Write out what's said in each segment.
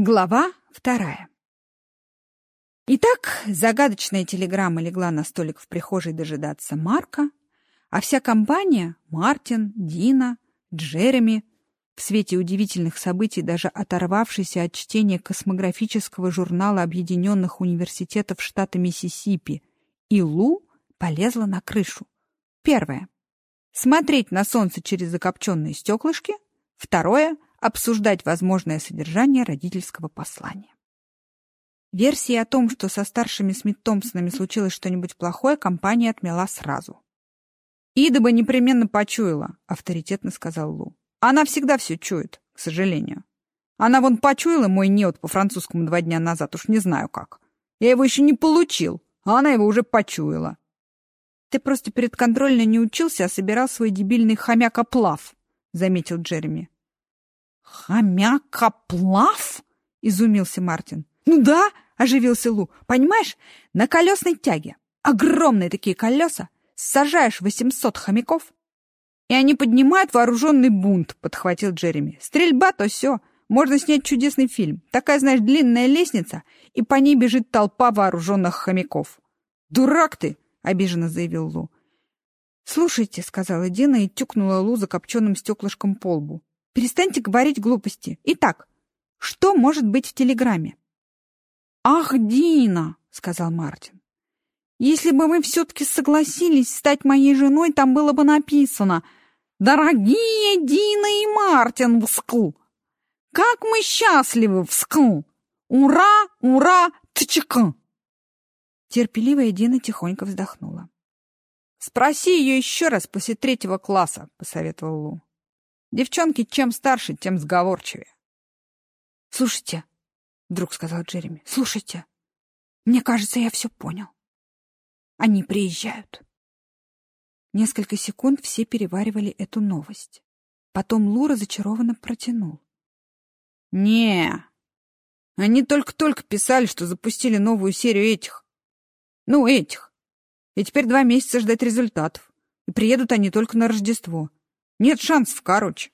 Глава вторая. Итак, загадочная телеграмма легла на столик в прихожей дожидаться Марка, а вся компания — Мартин, Дина, Джереми — в свете удивительных событий, даже оторвавшийся от чтения космографического журнала Объединенных университетов штата Миссисипи, и Лу полезла на крышу. Первое. Смотреть на солнце через закопченные стеклышки. Второе — обсуждать возможное содержание родительского послания. Версии о том, что со старшими Смит-Томпсонами случилось что-нибудь плохое, компания отмела сразу. «Ида бы непременно почуяла», — авторитетно сказал Лу. «Она всегда все чует, к сожалению. Она вон почуяла мой неот по французскому два дня назад, уж не знаю как. Я его еще не получил, а она его уже почуяла». «Ты просто перед контрольной не учился, а собирал свой дебильный хомяк-оплав», — заметил Джереми. «Хомякоплав?» — изумился Мартин. «Ну да!» — оживился Лу. «Понимаешь, на колесной тяге огромные такие колеса, сажаешь восемьсот хомяков, и они поднимают вооруженный бунт», — подхватил Джереми. «Стрельба то все. Можно снять чудесный фильм. Такая, знаешь, длинная лестница, и по ней бежит толпа вооруженных хомяков». «Дурак ты!» — обиженно заявил Лу. «Слушайте», — сказала Дина и тюкнула Лу закопченным стеклышком по лбу. Перестаньте говорить глупости. Итак, что может быть в телеграмме? «Ах, Дина!» — сказал Мартин. «Если бы вы все-таки согласились стать моей женой, там было бы написано «Дорогие Дина и Мартин вскл! Как мы счастливы вскл! Ура, ура, тчка!» Терпеливая Дина тихонько вздохнула. «Спроси ее еще раз после третьего класса», — посоветовал Лу. Девчонки чем старше, тем сговорчивее. «Слушайте», — вдруг сказал Джереми, — «слушайте, мне кажется, я все понял. Они приезжают». Несколько секунд все переваривали эту новость. Потом Лу разочарованно протянул. не они только-только писали, что запустили новую серию этих. Ну, этих. И теперь два месяца ждать результатов. И приедут они только на Рождество. Нет шансов, короче.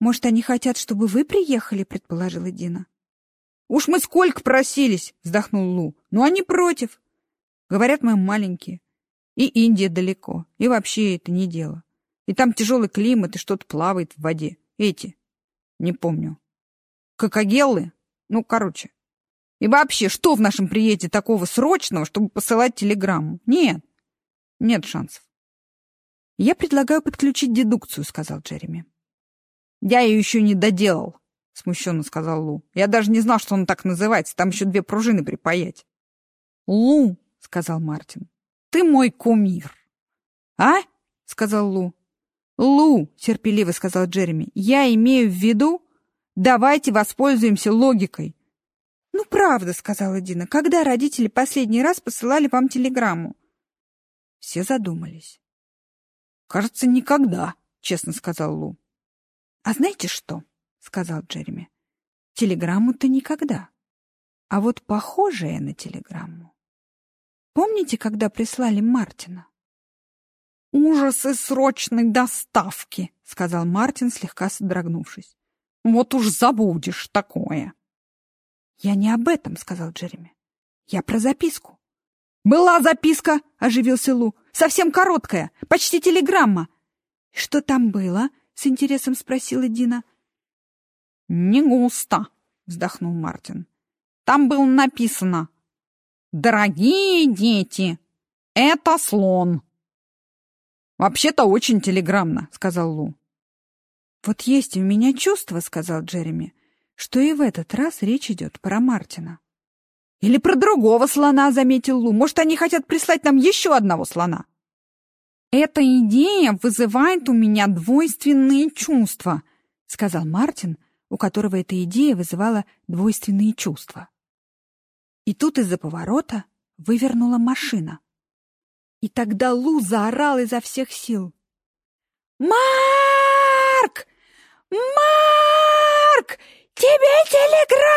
Может, они хотят, чтобы вы приехали, предположила Дина. Уж мы сколько просились, вздохнул Лу. Но они против. Говорят, мы маленькие. И Индия далеко. И вообще это не дело. И там тяжелый климат, и что-то плавает в воде. Эти. Не помню. Кокогеллы? Ну, короче. И вообще, что в нашем приезде такого срочного, чтобы посылать телеграмму? Нет. Нет шансов. «Я предлагаю подключить дедукцию», — сказал Джереми. «Я ее еще не доделал», — смущенно сказал Лу. «Я даже не знал, что он так называется. Там еще две пружины припаять». «Лу», — сказал Мартин, — «ты мой кумир». «А?» — сказал Лу. «Лу», — терпеливо сказал Джереми, — «я имею в виду, давайте воспользуемся логикой». «Ну, правда», — сказала Дина, — «когда родители последний раз посылали вам телеграмму?» Все задумались. «Кажется, никогда», — честно сказал Лу. «А знаете что?» — сказал Джереми. «Телеграмму-то никогда. А вот похожая на телеграмму. Помните, когда прислали Мартина?» «Ужасы срочной доставки», — сказал Мартин, слегка содрогнувшись. «Вот уж забудешь такое». «Я не об этом», — сказал Джереми. «Я про записку». «Была записка!» — оживился Лу. «Совсем короткая, почти телеграмма». «Что там было?» — с интересом спросила Дина. «Не густо», — вздохнул Мартин. «Там было написано «Дорогие дети, это слон». «Вообще-то очень телеграммно», — сказал Лу. «Вот есть у меня чувство», — сказал Джереми, «что и в этот раз речь идет про Мартина». Или про другого слона, заметил Лу. Может, они хотят прислать нам еще одного слона? Эта идея вызывает у меня двойственные чувства, сказал Мартин, у которого эта идея вызывала двойственные чувства. И тут из-за поворота вывернула машина. И тогда Лу заорал изо всех сил. «Марк! Марк! Тебе телеграмма!»